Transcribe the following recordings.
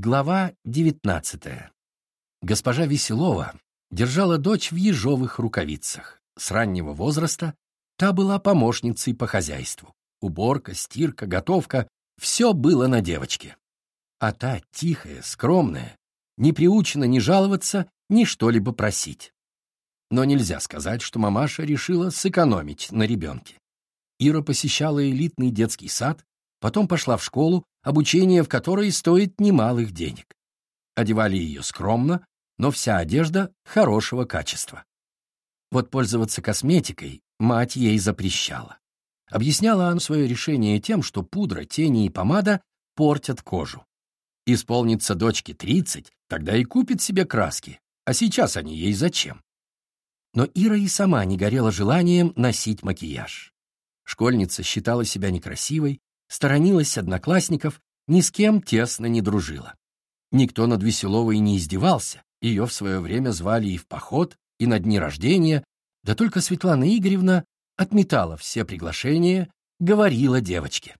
Глава девятнадцатая. Госпожа Веселова держала дочь в ежовых рукавицах. С раннего возраста та была помощницей по хозяйству. Уборка, стирка, готовка — все было на девочке. А та, тихая, скромная, не приучена ни жаловаться, ни что-либо просить. Но нельзя сказать, что мамаша решила сэкономить на ребенке. Ира посещала элитный детский сад, потом пошла в школу, обучение в которой стоит немалых денег. Одевали ее скромно, но вся одежда хорошего качества. Вот пользоваться косметикой мать ей запрещала. Объясняла она свое решение тем, что пудра, тени и помада портят кожу. Исполнится дочке 30, тогда и купит себе краски, а сейчас они ей зачем? Но Ира и сама не горела желанием носить макияж. Школьница считала себя некрасивой, сторонилась одноклассников, ни с кем тесно не дружила. Никто над Веселовой не издевался, ее в свое время звали и в поход, и на дни рождения, да только Светлана Игоревна отметала все приглашения, говорила девочке.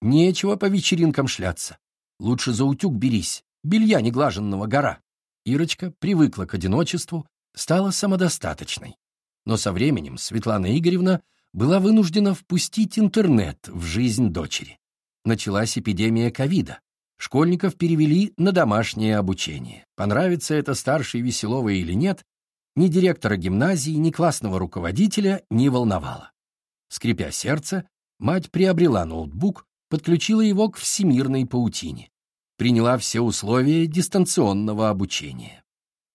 Нечего по вечеринкам шляться. Лучше за утюг берись, белья неглаженного гора. Ирочка привыкла к одиночеству, стала самодостаточной. Но со временем Светлана Игоревна была вынуждена впустить интернет в жизнь дочери. Началась эпидемия ковида. Школьников перевели на домашнее обучение. Понравится это старшей Веселовой или нет, ни директора гимназии, ни классного руководителя не волновало. Скрипя сердце, мать приобрела ноутбук, подключила его к всемирной паутине. Приняла все условия дистанционного обучения.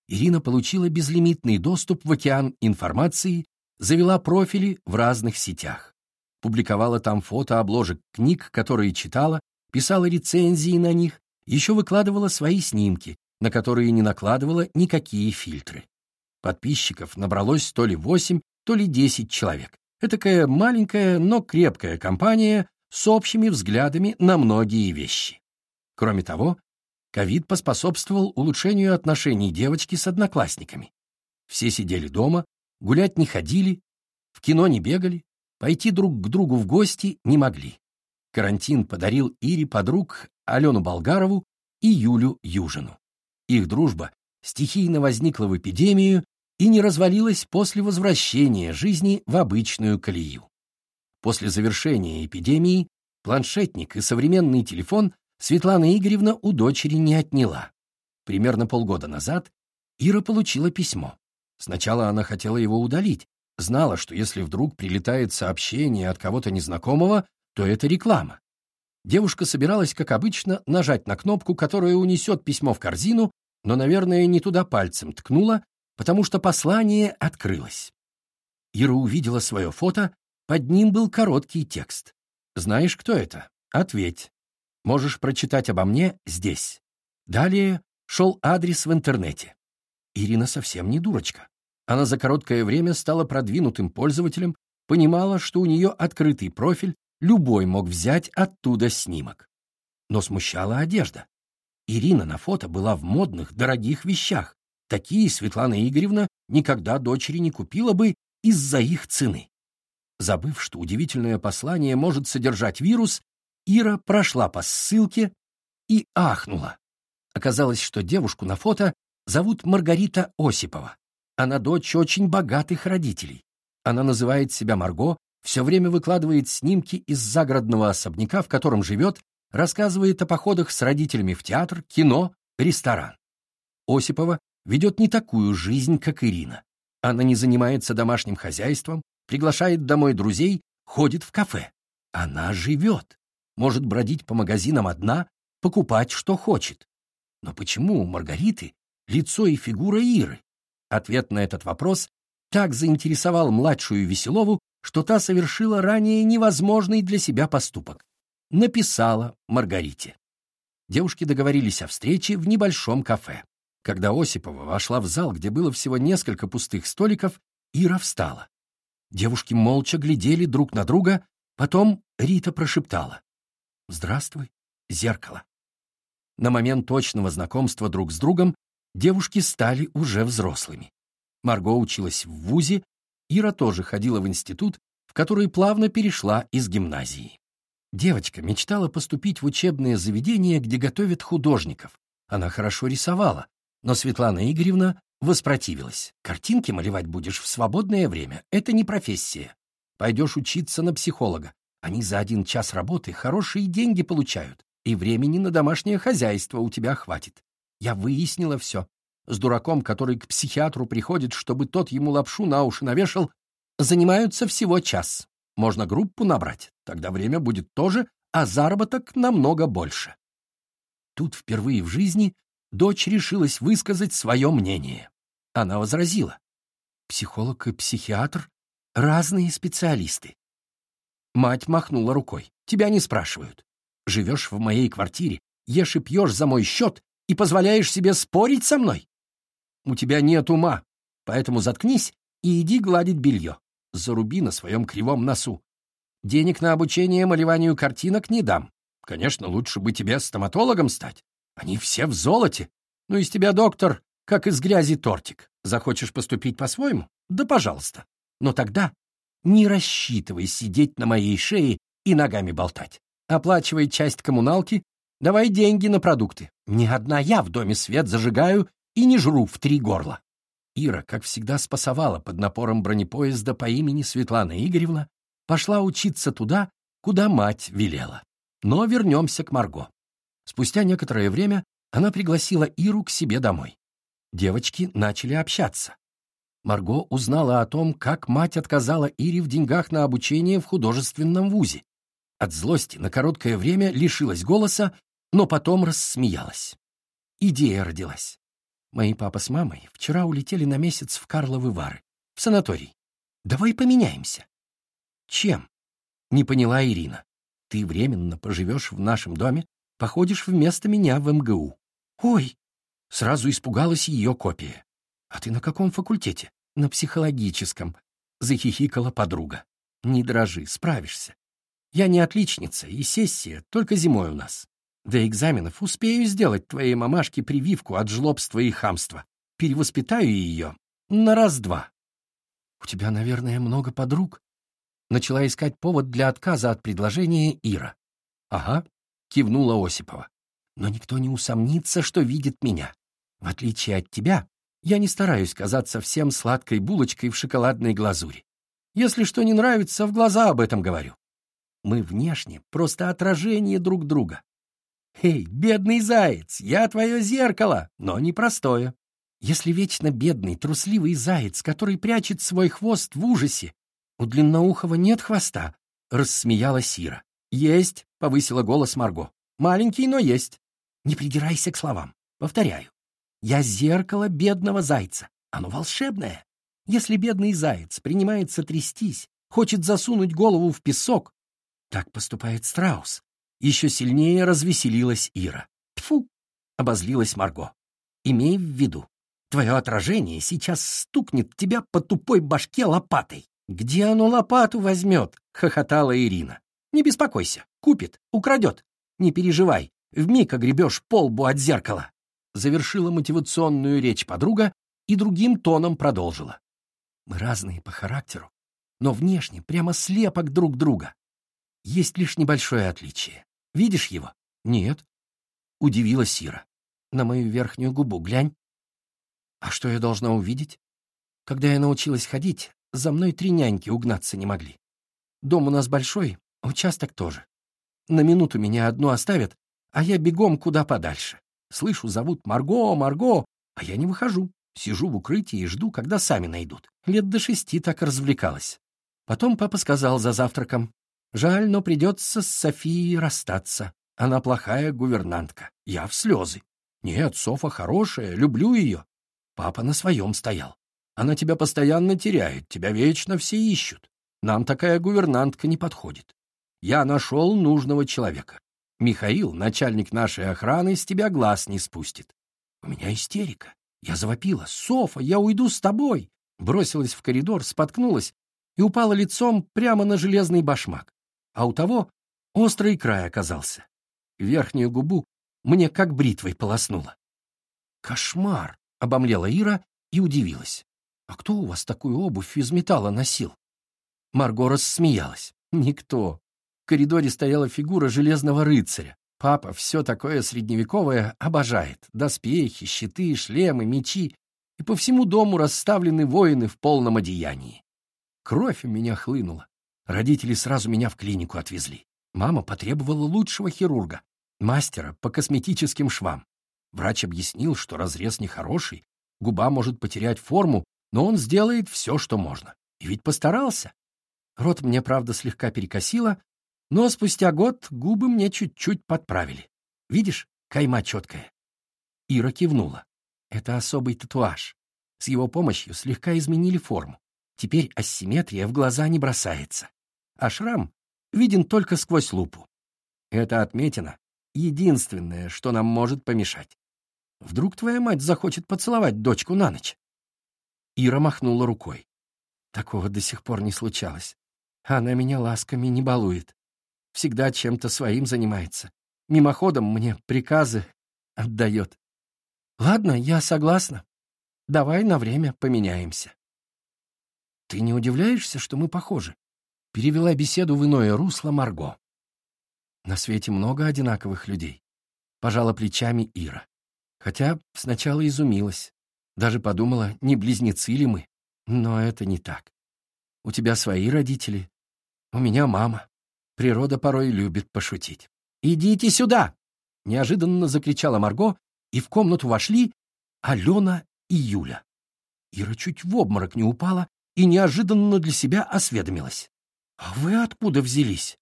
Ирина получила безлимитный доступ в океан информации, завела профили в разных сетях. Публиковала там фото обложек книг, которые читала, писала рецензии на них, еще выкладывала свои снимки, на которые не накладывала никакие фильтры. Подписчиков набралось то ли восемь, то ли десять человек. Этакая маленькая, но крепкая компания с общими взглядами на многие вещи. Кроме того, ковид поспособствовал улучшению отношений девочки с одноклассниками. Все сидели дома, гулять не ходили, в кино не бегали, пойти друг к другу в гости не могли. Карантин подарил Ире подруг Алену Болгарову и Юлю Южину. Их дружба стихийно возникла в эпидемию и не развалилась после возвращения жизни в обычную колею. После завершения эпидемии планшетник и современный телефон Светлана Игоревна у дочери не отняла. Примерно полгода назад Ира получила письмо. Сначала она хотела его удалить, знала, что если вдруг прилетает сообщение от кого-то незнакомого, то это реклама. Девушка собиралась, как обычно, нажать на кнопку, которая унесет письмо в корзину, но, наверное, не туда пальцем ткнула, потому что послание открылось. Ира увидела свое фото, под ним был короткий текст. «Знаешь, кто это? Ответь. Можешь прочитать обо мне здесь». Далее шел адрес в интернете. Ирина совсем не дурочка. Она за короткое время стала продвинутым пользователем, понимала, что у нее открытый профиль, любой мог взять оттуда снимок. Но смущала одежда. Ирина на фото была в модных, дорогих вещах. Такие Светлана Игоревна никогда дочери не купила бы из-за их цены. Забыв, что удивительное послание может содержать вирус, Ира прошла по ссылке и ахнула. Оказалось, что девушку на фото зовут Маргарита Осипова. Она дочь очень богатых родителей. Она называет себя Марго, все время выкладывает снимки из загородного особняка, в котором живет, рассказывает о походах с родителями в театр, кино, ресторан. Осипова ведет не такую жизнь, как Ирина. Она не занимается домашним хозяйством, приглашает домой друзей, ходит в кафе. Она живет, может бродить по магазинам одна, покупать, что хочет. Но почему у Маргариты лицо и фигура Иры? Ответ на этот вопрос так заинтересовал младшую Веселову, что та совершила ранее невозможный для себя поступок. Написала Маргарите. Девушки договорились о встрече в небольшом кафе. Когда Осипова вошла в зал, где было всего несколько пустых столиков, Ира встала. Девушки молча глядели друг на друга, потом Рита прошептала. «Здравствуй, зеркало». На момент точного знакомства друг с другом девушки стали уже взрослыми. Марго училась в ВУЗе, Ира тоже ходила в институт, в который плавно перешла из гимназии. Девочка мечтала поступить в учебное заведение, где готовят художников, Она хорошо рисовала, но Светлана Игоревна воспротивилась. Картинки малевать будешь в свободное время. Это не профессия. Пойдешь учиться на психолога. Они за один час работы хорошие деньги получают, и времени на домашнее хозяйство у тебя хватит. Я выяснила все. С дураком, который к психиатру приходит, чтобы тот ему лапшу на уши навешал, занимаются всего час. Можно группу набрать, тогда время будет тоже, а заработок намного больше. Тут впервые в жизни дочь решилась высказать свое мнение. Она возразила. Психолог и психиатр — разные специалисты. Мать махнула рукой. Тебя не спрашивают. Живешь в моей квартире, ешь и пьешь за мой счет и позволяешь себе спорить со мной? У тебя нет ума, поэтому заткнись и иди гладить белье. Заруби на своем кривом носу. Денег на обучение малеванию картинок не дам. Конечно, лучше бы тебе стоматологом стать. Они все в золоте. Ну, из тебя, доктор, как из грязи тортик. Захочешь поступить по-своему? Да пожалуйста. Но тогда не рассчитывай сидеть на моей шее и ногами болтать. Оплачивай часть коммуналки, давай деньги на продукты. Не одна я в доме свет зажигаю и не жру в три горла. Ира, как всегда, спасовала под напором бронепоезда по имени Светлана Игоревна, пошла учиться туда, куда мать велела. Но вернемся к Марго. Спустя некоторое время она пригласила Иру к себе домой. Девочки начали общаться. Марго узнала о том, как мать отказала Ире в деньгах на обучение в художественном вузе. От злости на короткое время лишилась голоса, но потом рассмеялась. Идея родилась. Мои папа с мамой вчера улетели на месяц в Карловы Вары, в санаторий. Давай поменяемся. Чем? Не поняла Ирина. Ты временно поживешь в нашем доме, походишь вместо меня в МГУ. Ой! Сразу испугалась ее копия. А ты на каком факультете? на психологическом», — захихикала подруга. «Не дрожи, справишься. Я не отличница, и сессия только зимой у нас. До экзаменов успею сделать твоей мамашке прививку от жлобства и хамства. Перевоспитаю ее на раз-два». «У тебя, наверное, много подруг?» Начала искать повод для отказа от предложения Ира. «Ага», — кивнула Осипова. «Но никто не усомнится, что видит меня. В отличие от тебя, я не стараюсь казаться всем сладкой булочкой в шоколадной глазури. Если что не нравится, в глаза об этом говорю. Мы внешне просто отражение друг друга. Эй, бедный заяц, я твое зеркало, но не простое. Если вечно бедный, трусливый заяц, который прячет свой хвост в ужасе, у длинноухого нет хвоста, — рассмеялась Сира. «Есть», — повысила голос Марго. «Маленький, но есть. Не придирайся к словам. Повторяю. Я зеркало бедного зайца. Оно волшебное. Если бедный заяц принимается трястись, хочет засунуть голову в песок, так поступает страус. Еще сильнее развеселилась Ира. Тфу! обозлилась Марго. Имей в виду, твое отражение сейчас стукнет тебя по тупой башке лопатой. Где оно лопату возьмет? хохотала Ирина. Не беспокойся, купит, украдет. Не переживай, вмиг огребешь полбу от зеркала завершила мотивационную речь подруга и другим тоном продолжила. Мы разные по характеру, но внешне прямо слепок друг друга. Есть лишь небольшое отличие. Видишь его? Нет. Удивилась Сира. На мою верхнюю губу глянь. А что я должна увидеть? Когда я научилась ходить, за мной три няньки угнаться не могли. Дом у нас большой, участок тоже. На минуту меня одну оставят, а я бегом куда подальше. Слышу, зовут Марго, Марго, а я не выхожу. Сижу в укрытии и жду, когда сами найдут. Лет до шести так развлекалась. Потом папа сказал за завтраком. Жаль, но придется с Софией расстаться. Она плохая гувернантка. Я в слезы. Нет, Софа хорошая, люблю ее. Папа на своем стоял. Она тебя постоянно теряет, тебя вечно все ищут. Нам такая гувернантка не подходит. Я нашел нужного человека. Михаил, начальник нашей охраны, с тебя глаз не спустит. У меня истерика. Я завопила. «Софа, я уйду с тобой!» Бросилась в коридор, споткнулась и упала лицом прямо на железный башмак. А у того острый край оказался. Верхнюю губу мне как бритвой полоснуло. «Кошмар!» — обомлела Ира и удивилась. «А кто у вас такую обувь из металла носил?» Марго рассмеялась. «Никто коридоре стояла фигура железного рыцаря. Папа все такое средневековое обожает. Доспехи, щиты, шлемы, мечи. И по всему дому расставлены воины в полном одеянии. Кровь у меня хлынула. Родители сразу меня в клинику отвезли. Мама потребовала лучшего хирурга, мастера по косметическим швам. Врач объяснил, что разрез нехороший, губа может потерять форму, но он сделает все, что можно. И ведь постарался. Рот мне, правда, слегка перекосило, но спустя год губы мне чуть-чуть подправили. Видишь, кайма четкая. Ира кивнула. Это особый татуаж. С его помощью слегка изменили форму. Теперь асимметрия в глаза не бросается. А шрам виден только сквозь лупу. Это отметина — единственное, что нам может помешать. Вдруг твоя мать захочет поцеловать дочку на ночь? Ира махнула рукой. Такого до сих пор не случалось. Она меня ласками не балует. Всегда чем-то своим занимается. Мимоходом мне приказы отдает. Ладно, я согласна. Давай на время поменяемся. Ты не удивляешься, что мы похожи? Перевела беседу в иное русло Марго. На свете много одинаковых людей. Пожала плечами Ира. Хотя сначала изумилась. Даже подумала, не близнецы ли мы. Но это не так. У тебя свои родители. У меня мама. Природа порой любит пошутить. «Идите сюда!» — неожиданно закричала Марго, и в комнату вошли Алена и Юля. Ира чуть в обморок не упала и неожиданно для себя осведомилась. «А вы откуда взялись?»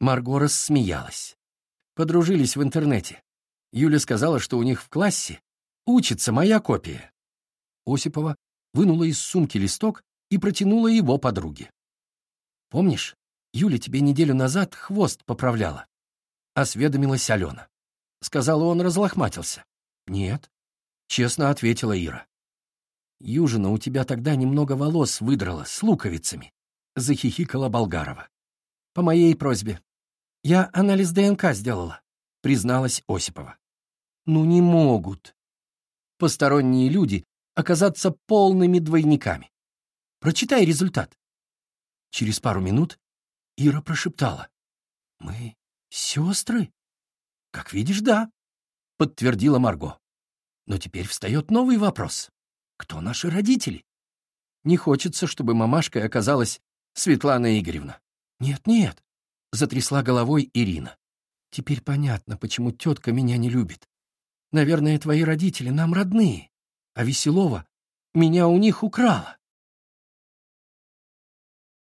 Марго рассмеялась. Подружились в интернете. Юля сказала, что у них в классе учится моя копия. Осипова вынула из сумки листок и протянула его подруге. «Помнишь, Юля тебе неделю назад хвост поправляла?» Осведомилась Алена. Сказала, он разлохматился. «Нет», — честно ответила Ира. «Южина, у тебя тогда немного волос выдрала с луковицами», — захихикала Болгарова. «По моей просьбе. Я анализ ДНК сделала», — призналась Осипова. «Ну не могут посторонние люди оказаться полными двойниками. Прочитай результат». Через пару минут Ира прошептала. «Мы сестры?» «Как видишь, да», — подтвердила Марго. «Но теперь встает новый вопрос. Кто наши родители? Не хочется, чтобы мамашкой оказалась Светлана Игоревна. Нет-нет, затрясла головой Ирина. Теперь понятно, почему тетка меня не любит. Наверное, твои родители нам родные, а Веселова меня у них украла.